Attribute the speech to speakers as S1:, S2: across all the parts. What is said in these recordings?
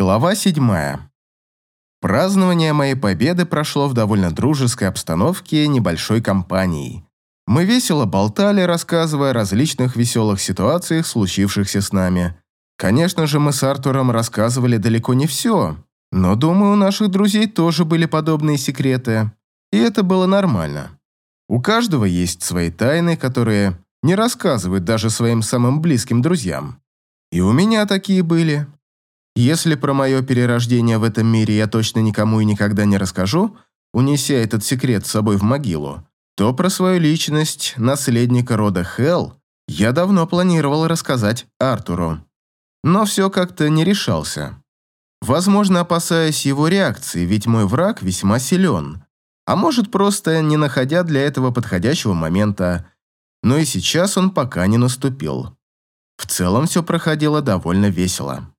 S1: Глава седьмая. Празднование моей победы прошло в довольно дружеской обстановке небольшой компании. Мы весело болтали, рассказывая о различных веселых ситуациях, случившихся с нами. Конечно же, мы с Артуром рассказывали далеко не все, но, думаю, у наших друзей тоже были подобные секреты, и это было нормально. У каждого есть свои тайны, которые не рассказывают даже своим самым близким друзьям. И у меня такие были. Если про мое перерождение в этом мире я точно никому и никогда не расскажу, унеся этот секрет с собой в могилу, то про свою личность, наследника рода Хелл, я давно планировал рассказать Артуру. Но все как-то не решался. Возможно, опасаясь его реакции, ведь мой враг весьма силен. А может, просто не находя для этого подходящего момента. Но и сейчас он пока не наступил. В целом все проходило довольно весело.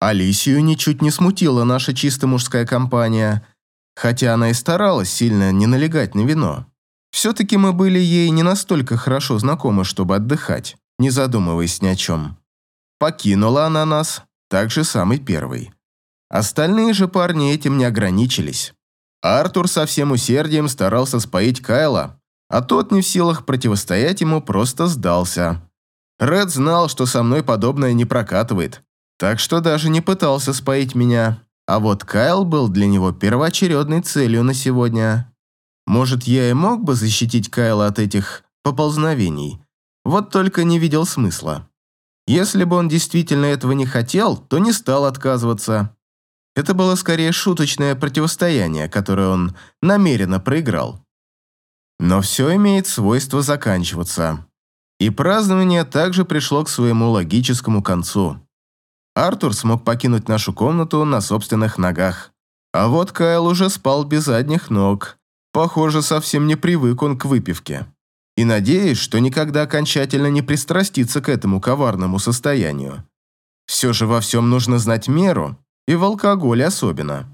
S1: Алисию ничуть не смутила наша чисто мужская компания, хотя она и старалась сильно не налегать на вино. Все-таки мы были ей не настолько хорошо знакомы, чтобы отдыхать, не задумываясь ни о чем. Покинула она нас, так же самый первый. Остальные же парни этим не ограничились. Артур со всем усердием старался споить Кайла, а тот не в силах противостоять ему просто сдался. Ред знал, что со мной подобное не прокатывает, так что даже не пытался споить меня. А вот Кайл был для него первоочередной целью на сегодня. Может, я и мог бы защитить Кайла от этих поползновений, вот только не видел смысла. Если бы он действительно этого не хотел, то не стал отказываться. Это было скорее шуточное противостояние, которое он намеренно проиграл. Но все имеет свойство заканчиваться. И празднование также пришло к своему логическому концу. Артур смог покинуть нашу комнату на собственных ногах. А вот Кайл уже спал без задних ног. Похоже, совсем не привык он к выпивке. И надеюсь, что никогда окончательно не пристрастится к этому коварному состоянию. Все же во всем нужно знать меру, и в алкоголе особенно.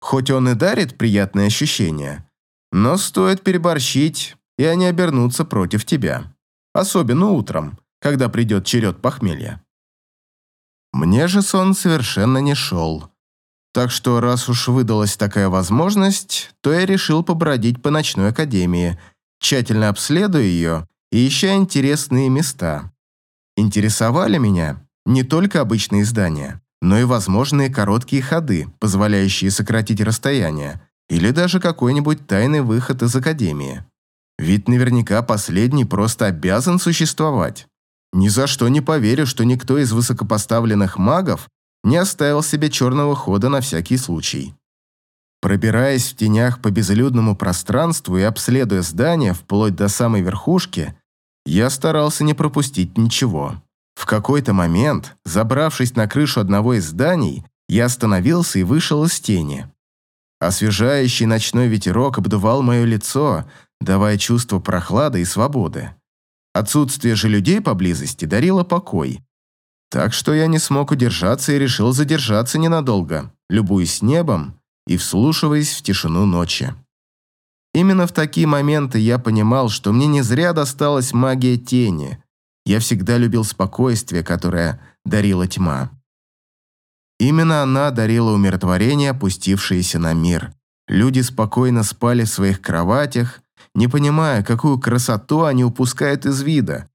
S1: Хоть он и дарит приятные ощущения, но стоит переборщить, и они обернутся против тебя. Особенно утром, когда придет черед похмелья. Мне же сон совершенно не шел. Так что, раз уж выдалась такая возможность, то я решил побродить по ночной академии, тщательно обследуя ее и ища интересные места. Интересовали меня не только обычные здания, но и возможные короткие ходы, позволяющие сократить расстояние, или даже какой-нибудь тайный выход из академии. Ведь наверняка последний просто обязан существовать. Ни за что не поверю, что никто из высокопоставленных магов не оставил себе черного хода на всякий случай. Пробираясь в тенях по безлюдному пространству и обследуя здания вплоть до самой верхушки, я старался не пропустить ничего. В какой-то момент, забравшись на крышу одного из зданий, я остановился и вышел из тени. Освежающий ночной ветерок обдувал мое лицо, давая чувство прохлады и свободы. Отсутствие же людей поблизости дарило покой. Так что я не смог удержаться и решил задержаться ненадолго, любуясь небом и вслушиваясь в тишину ночи. Именно в такие моменты я понимал, что мне не зря досталась магия тени. Я всегда любил спокойствие, которое дарила тьма. Именно она дарила умиротворение, опустившееся на мир. Люди спокойно спали в своих кроватях, не понимая, какую красоту они упускают из вида.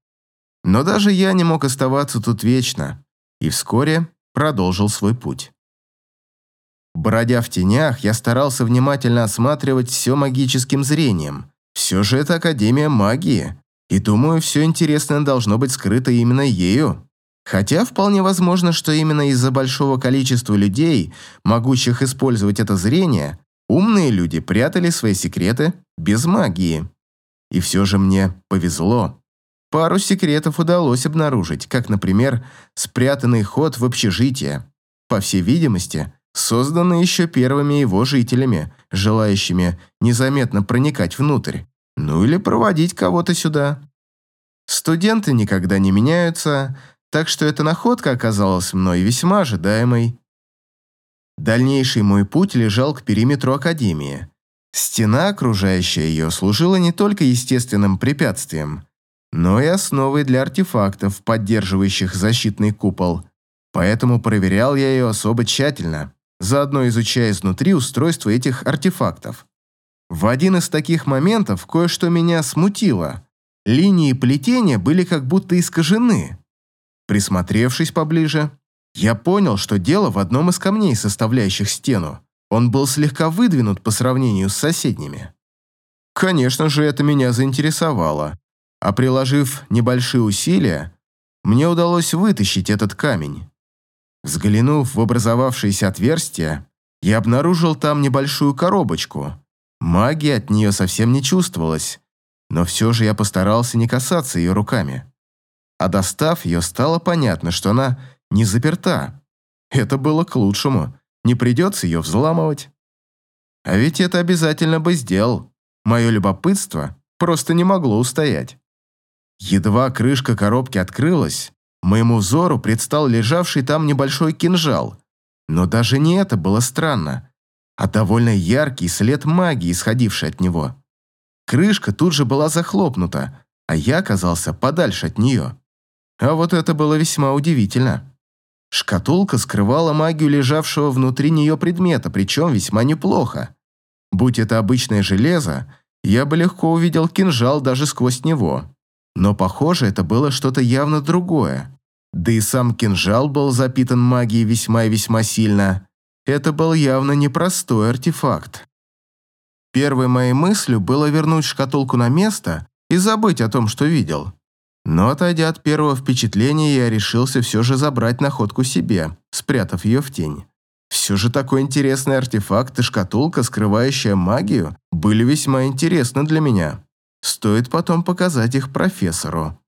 S1: Но даже я не мог оставаться тут вечно, и вскоре продолжил свой путь. Бродя в тенях, я старался внимательно осматривать все магическим зрением. Все же это Академия магии, и думаю, все интересное должно быть скрыто именно ею. Хотя вполне возможно, что именно из-за большого количества людей, могущих использовать это зрение, Умные люди прятали свои секреты без магии. И все же мне повезло. Пару секретов удалось обнаружить, как, например, спрятанный ход в общежитие, по всей видимости, созданный еще первыми его жителями, желающими незаметно проникать внутрь, ну или проводить кого-то сюда. Студенты никогда не меняются, так что эта находка оказалась мной весьма ожидаемой. Дальнейший мой путь лежал к периметру Академии. Стена, окружающая ее, служила не только естественным препятствием, но и основой для артефактов, поддерживающих защитный купол. Поэтому проверял я ее особо тщательно, заодно изучая изнутри устройство этих артефактов. В один из таких моментов кое-что меня смутило. Линии плетения были как будто искажены. Присмотревшись поближе, я понял, что дело в одном из камней, составляющих стену. Он был слегка выдвинут по сравнению с соседними. Конечно же, это меня заинтересовало, а приложив небольшие усилия, мне удалось вытащить этот камень. Взглянув в образовавшееся отверстие, я обнаружил там небольшую коробочку. Магии от нее совсем не чувствовалось, но все же я постарался не касаться ее руками. А достав ее, стало понятно, что она не заперта. Это было к лучшему, не придется ее взламывать. А ведь это обязательно бы сделал. Мое любопытство просто не могло устоять. Едва крышка коробки открылась, моему взору предстал лежавший там небольшой кинжал. Но даже не это было странно, а довольно яркий след магии, исходивший от него. Крышка тут же была захлопнута, а я оказался подальше от нее. А вот это было весьма удивительно. Шкатулка скрывала магию лежавшего внутри нее предмета, причем весьма неплохо. Будь это обычное железо, я бы легко увидел кинжал даже сквозь него. Но, похоже, это было что-то явно другое. Да и сам кинжал был запитан магией весьма и весьма сильно. Это был явно непростой артефакт. Первой моей мыслью было вернуть шкатулку на место и забыть о том, что видел. Но, отойдя от первого впечатления, я решился все же забрать находку себе, спрятав ее в тень. Все же такой интересный артефакт и шкатулка, скрывающая магию, были весьма интересны для меня. Стоит потом показать их профессору.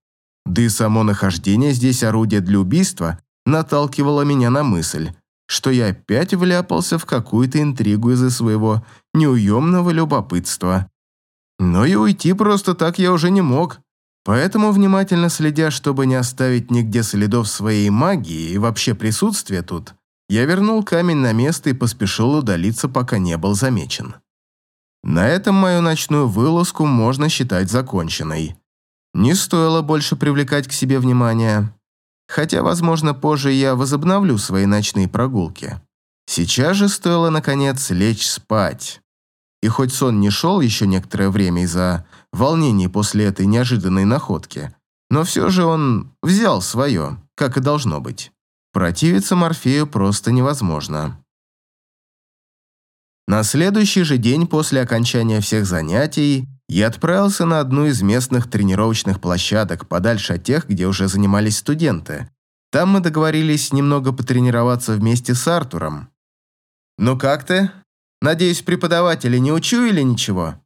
S1: Да и само нахождение здесь орудия для убийства наталкивало меня на мысль, что я опять вляпался в какую-то интригу из-за своего неуемного любопытства. Но и уйти просто так я уже не мог, поэтому, внимательно следя, чтобы не оставить нигде следов своей магии и вообще присутствия тут, я вернул камень на место и поспешил удалиться, пока не был замечен. На этом мою ночную вылазку можно считать законченной. Не стоило больше привлекать к себе внимание. Хотя, возможно, позже я возобновлю свои ночные прогулки. Сейчас же стоило, наконец, лечь спать. И хоть сон не шел еще некоторое время из-за волнений после этой неожиданной находки, но все же он взял свое, как и должно быть. Противиться Морфею просто невозможно. На следующий же день после окончания всех занятий я отправился на одну из местных тренировочных площадок, подальше от тех, где уже занимались студенты. Там мы договорились немного потренироваться вместе с Артуром. «Ну как ты? Надеюсь, преподаватели не учуяли ничего?»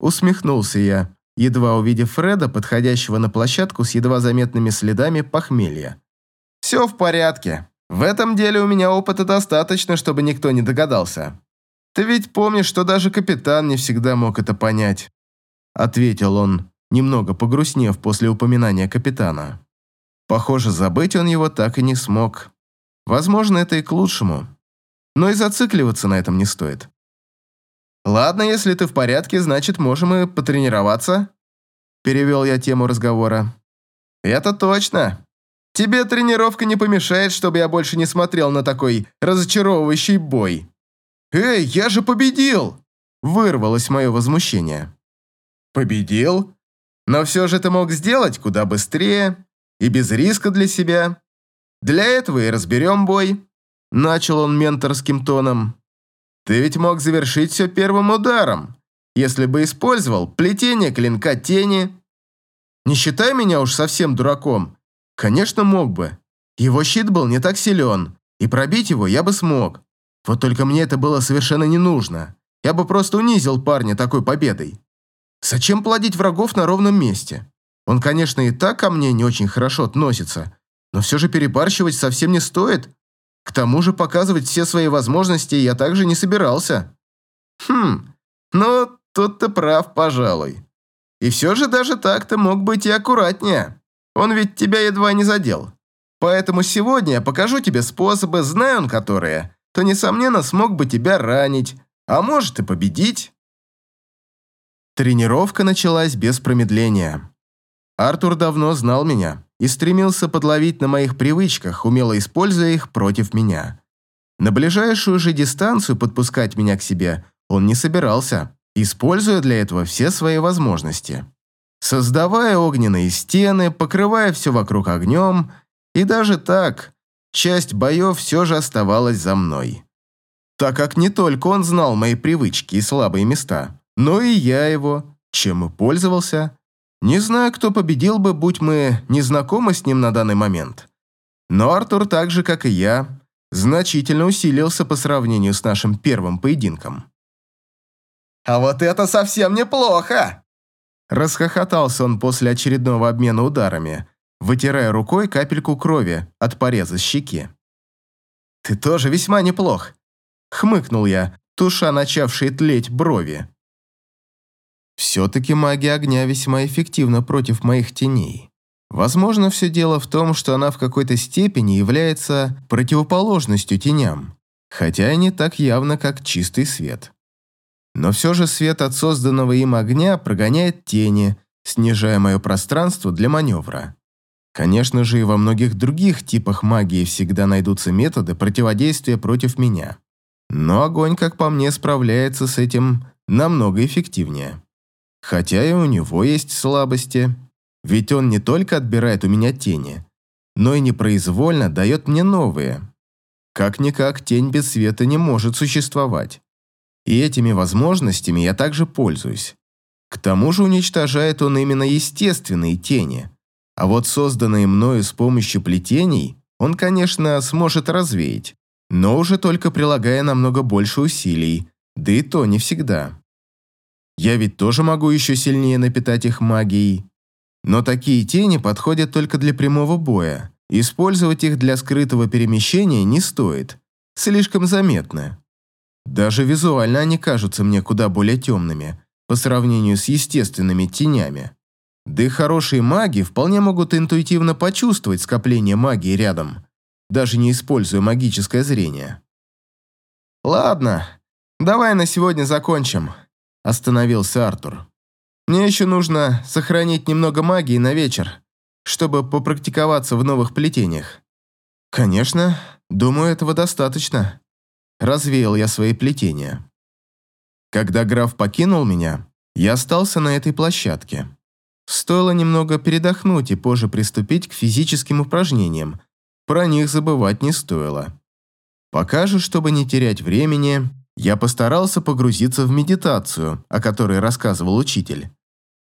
S1: Усмехнулся я, едва увидев Фреда, подходящего на площадку с едва заметными следами похмелья. «Все в порядке. В этом деле у меня опыта достаточно, чтобы никто не догадался. Ты ведь помнишь, что даже капитан не всегда мог это понять», ответил он, немного погрустнев после упоминания капитана. Похоже, забыть он его так и не смог. Возможно, это и к лучшему. Но и зацикливаться на этом не стоит. «Ладно, если ты в порядке, значит, можем и потренироваться», перевел я тему разговора. «Это точно. Тебе тренировка не помешает, чтобы я больше не смотрел на такой разочаровывающий бой. Эй, я же победил!» Вырвалось мое возмущение. «Победил? Но все же ты мог сделать куда быстрее и без риска для себя. Для этого и разберем бой», – начал он менторским тоном. «Ты ведь мог завершить все первым ударом, если бы использовал плетение клинка тени. Не считай меня уж совсем дураком, Конечно, мог бы. Его щит был не так силен, и пробить его я бы смог. Вот только мне это было совершенно не нужно. Я бы просто унизил парня такой победой. Зачем плодить врагов на ровном месте? Он, конечно, и так ко мне не очень хорошо относится, но все же перебарщивать совсем не стоит. К тому же показывать все свои возможности я также не собирался. Хм, ну, тут ты прав, пожалуй. И все же даже так ты мог быть и аккуратнее. Он ведь тебя едва не задел. Поэтому сегодня я покажу тебе способы, знаю он которые, то, несомненно, смог бы тебя ранить, а может и победить. Тренировка началась без промедления. Артур давно знал меня и стремился подловить на моих привычках, умело используя их против меня. На ближайшую же дистанцию подпускать меня к себе он не собирался, используя для этого все свои возможности. Создавая огненные стены, покрывая все вокруг огнем, и даже так, часть боев все же оставалась за мной. Так как не только он знал мои привычки и слабые места, но и я его, чем и пользовался. Не знаю, кто победил бы, будь мы не знакомы с ним на данный момент. Но Артур, так же, как и я, значительно усилился по сравнению с нашим первым поединком.
S2: «А вот это совсем неплохо!»
S1: Расхохотался он после очередного обмена ударами, вытирая рукой капельку крови от пореза щеки.
S2: «Ты тоже весьма неплох», — хмыкнул я, туша начавшие тлеть брови.
S1: Все-таки магия огня весьма эффективна против моих теней. Возможно, все дело в том, что она в какой-то степени является противоположностью теням, хотя и не так явно, как чистый свет. Но все же свет от созданного им огня прогоняет тени, снижая мое пространство для маневра. Конечно же, и во многих других типах магии всегда найдутся методы противодействия против меня. Но огонь, как по мне, справляется с этим намного эффективнее. Хотя и у него есть слабости, ведь он не только отбирает у меня тени, но и непроизвольно дает мне новые. Как-никак тень без света не может существовать. И этими возможностями я также пользуюсь. К тому же уничтожает он именно естественные тени. А вот созданные мною с помощью плетений он, конечно, сможет развеять, но уже только прилагая намного больше усилий, да и то не всегда. Я ведь тоже могу еще сильнее напитать их магией. Но такие тени подходят только для прямого боя. Использовать их для скрытого перемещения не стоит. Слишком заметно. Даже визуально они кажутся мне куда более темными по сравнению с естественными тенями. Да и хорошие маги вполне могут интуитивно почувствовать скопление магии рядом, даже не используя магическое зрение.
S2: «Ладно, давай на сегодня закончим», – остановился Артур. «Мне еще нужно сохранить немного магии на вечер, чтобы попрактиковаться в новых плетениях».
S1: «Конечно, думаю, этого достаточно», развеял я свои плетения. Когда граф покинул меня, я остался на этой площадке. Стоило немного передохнуть и позже приступить к физическим упражнениям. Про них забывать не стоило. Пока же, чтобы не терять времени, я постарался погрузиться в медитацию, о которой рассказывал учитель.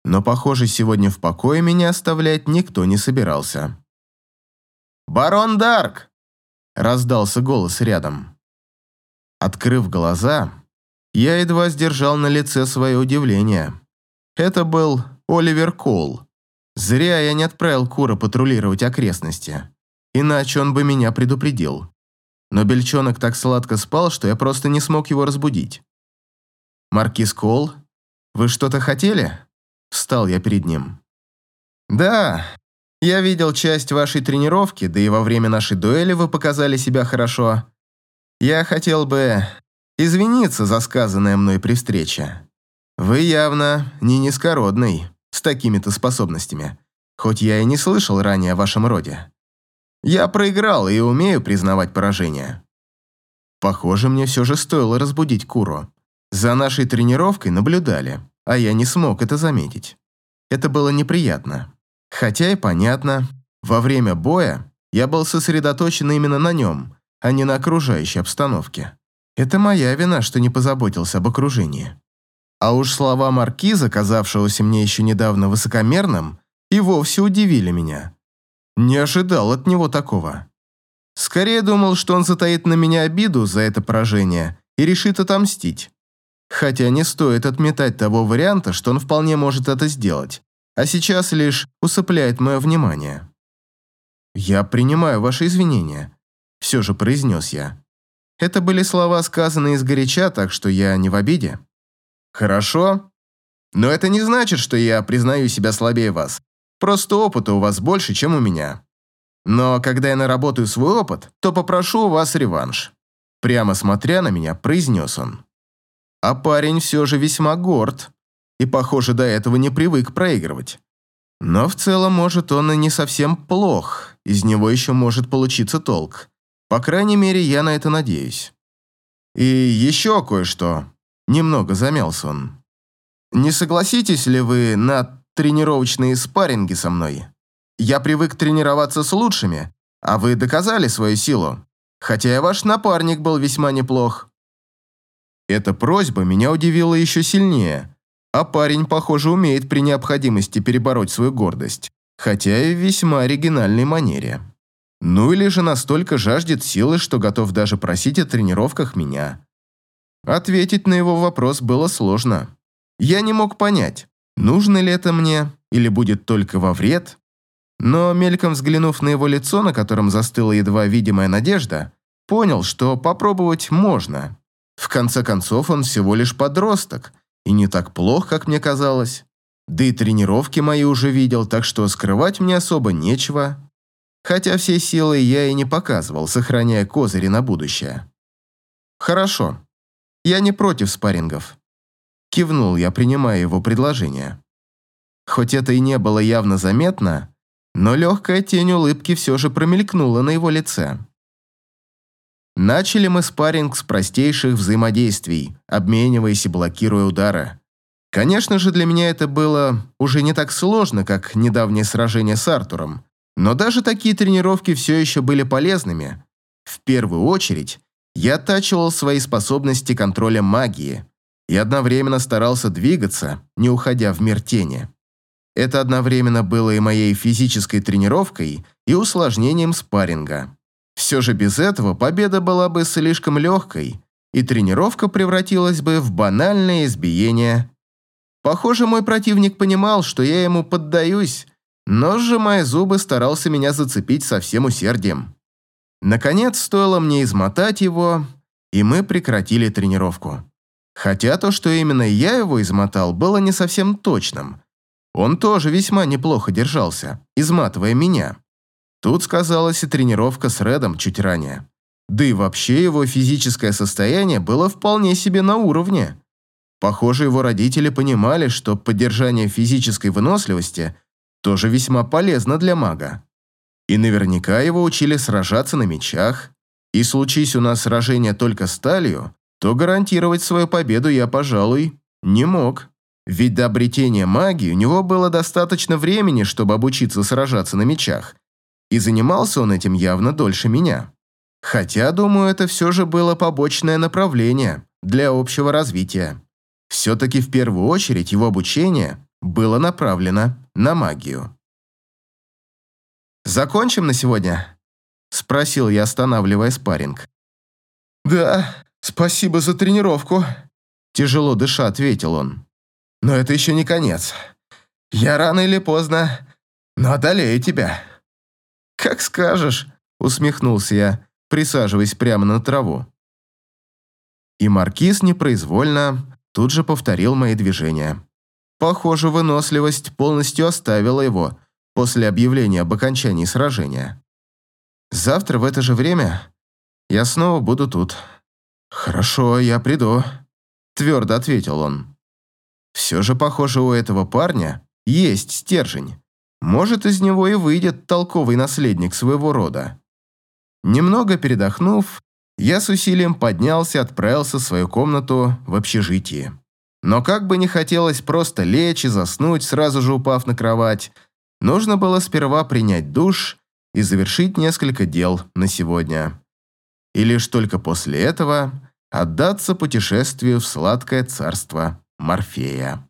S1: Но, похоже, сегодня в покое меня оставлять никто не собирался.
S2: «Барон Дарк!» – раздался голос рядом.
S1: Открыв глаза, я едва сдержал на лице свое удивление. Это был Оливер Кол. Зря я не отправил Кура патрулировать окрестности. Иначе он бы меня предупредил. Но бельчонок так сладко спал, что я просто не смог его разбудить. «Маркиз Кол, вы что-то хотели?» Встал я перед ним.
S2: «Да, я видел часть вашей тренировки, да и во время нашей дуэли вы показали себя хорошо. Я хотел бы извиниться за сказанное мной при встрече. Вы явно не низкородный, с такими-то способностями, хоть я и не слышал ранее о вашем роде. Я проиграл и умею признавать поражение.
S1: Похоже, мне все же стоило разбудить Куру. За нашей тренировкой наблюдали, а я не смог это заметить. Это было неприятно. Хотя и понятно, во время боя я был сосредоточен именно на нем, а не на окружающей обстановке. Это моя вина, что не позаботился об окружении. А уж слова маркиза, казавшегося мне еще недавно высокомерным, и вовсе удивили меня. Не ожидал от него такого. Скорее думал, что он затаит на меня обиду за это поражение и решит отомстить. Хотя не стоит отметать того варианта, что он вполне может это сделать, а сейчас лишь усыпляет мое внимание. «Я принимаю ваши извинения», все же произнес я. Это были слова, сказанные изгоряча, так что я не в обиде.
S2: Хорошо. Но это не значит, что я признаю себя слабее вас. Просто опыта у вас больше, чем у меня. Но когда я наработаю свой опыт, то попрошу у вас реванш. Прямо смотря на меня, произнес он. А парень все же весьма горд. И, похоже, до этого не привык проигрывать.
S1: Но в целом, может, он и не совсем плох, из него еще может получиться толк. По крайней мере, я на это надеюсь. И еще кое-что. Немного замялся он. Не согласитесь ли вы на тренировочные спарринги со мной? Я привык тренироваться с лучшими, а вы доказали свою силу. Хотя и ваш напарник был весьма неплох. Эта просьба меня удивила еще сильнее, а парень, похоже, умеет при необходимости перебороть свою гордость, хотя и в весьма оригинальной манере. Ну или же настолько жаждет силы, что готов даже просить о тренировках меня. Ответить на его вопрос было сложно. Я не мог понять, нужно ли это мне или будет только во вред, но, мельком взглянув на его лицо, на котором застыла едва видимая надежда, понял, что попробовать можно. В конце концов, он всего лишь подросток, и не так плох, как мне казалось. Да и тренировки мои уже видел, так что скрывать мне особо нечего. Хотя все силы я и не показывал, сохраняя козыри на будущее. Хорошо. Я не против спаррингов. Кивнул я, принимая его предложение. Хоть это и не было явно заметно, но легкая тень улыбки все же промелькнула на его лице. Начали мы спарринг с простейших взаимодействий, обмениваясь и блокируя удары. Конечно же, для меня это было уже не так сложно, как недавнее сражение с Артуром, но даже такие тренировки все еще были полезными. В первую очередь, я оттачивал свои способности контроля магии и одновременно старался двигаться, не уходя в мир тени. Это одновременно было и моей физической тренировкой, и усложнением спарринга. Все же без этого победа была бы слишком легкой, и тренировка превратилась бы в банальное избиение. Похоже, мой противник понимал, что я ему поддаюсь, но, сжимая зубы, старался меня зацепить со всем усердием. Наконец, стоило мне измотать его, и мы прекратили тренировку. Хотя то, что именно я его измотал, было не совсем точным. Он тоже весьма неплохо держался, изматывая меня. Тут сказалась и тренировка с Редом чуть ранее. Да и вообще его физическое состояние было вполне себе на уровне. Похоже, его родители понимали, что поддержание физической выносливости тоже весьма полезно для мага. И наверняка его учили сражаться на мечах. И случись у нас сражение только сталью, то гарантировать свою победу я, пожалуй, не мог. Ведь до обретения магии у него было достаточно времени, чтобы обучиться сражаться на мечах, и занимался он этим явно дольше меня. Хотя, думаю, это все же было побочное направление для общего развития. Все-таки в первую очередь его обучение было направлено на магию. «Закончим на сегодня?» – спросил я, останавливая спарринг. «Да, спасибо за тренировку», – тяжело дыша ответил он. «Но это еще не конец. Я рано или поздно, но одолею тебя». «Как скажешь», — усмехнулся я, присаживаясь прямо на траву. И маркиз непроизвольно тут же повторил мои движения. Похоже, выносливость полностью оставила его после объявления об окончании сражения. Завтра в это же время я снова буду тут. «Хорошо, я приду», — твердо ответил он. Все же, похоже, у этого парня есть стержень. Может, из него и выйдет толковый наследник своего рода. Немного передохнув, я с усилием поднялся и отправился в свою комнату в общежитии. Но как бы не хотелось просто лечь и заснуть, сразу же упав на кровать, нужно было сперва принять душ и завершить несколько дел на сегодня. И лишь только после этого отдаться путешествию в сладкое царство Морфея.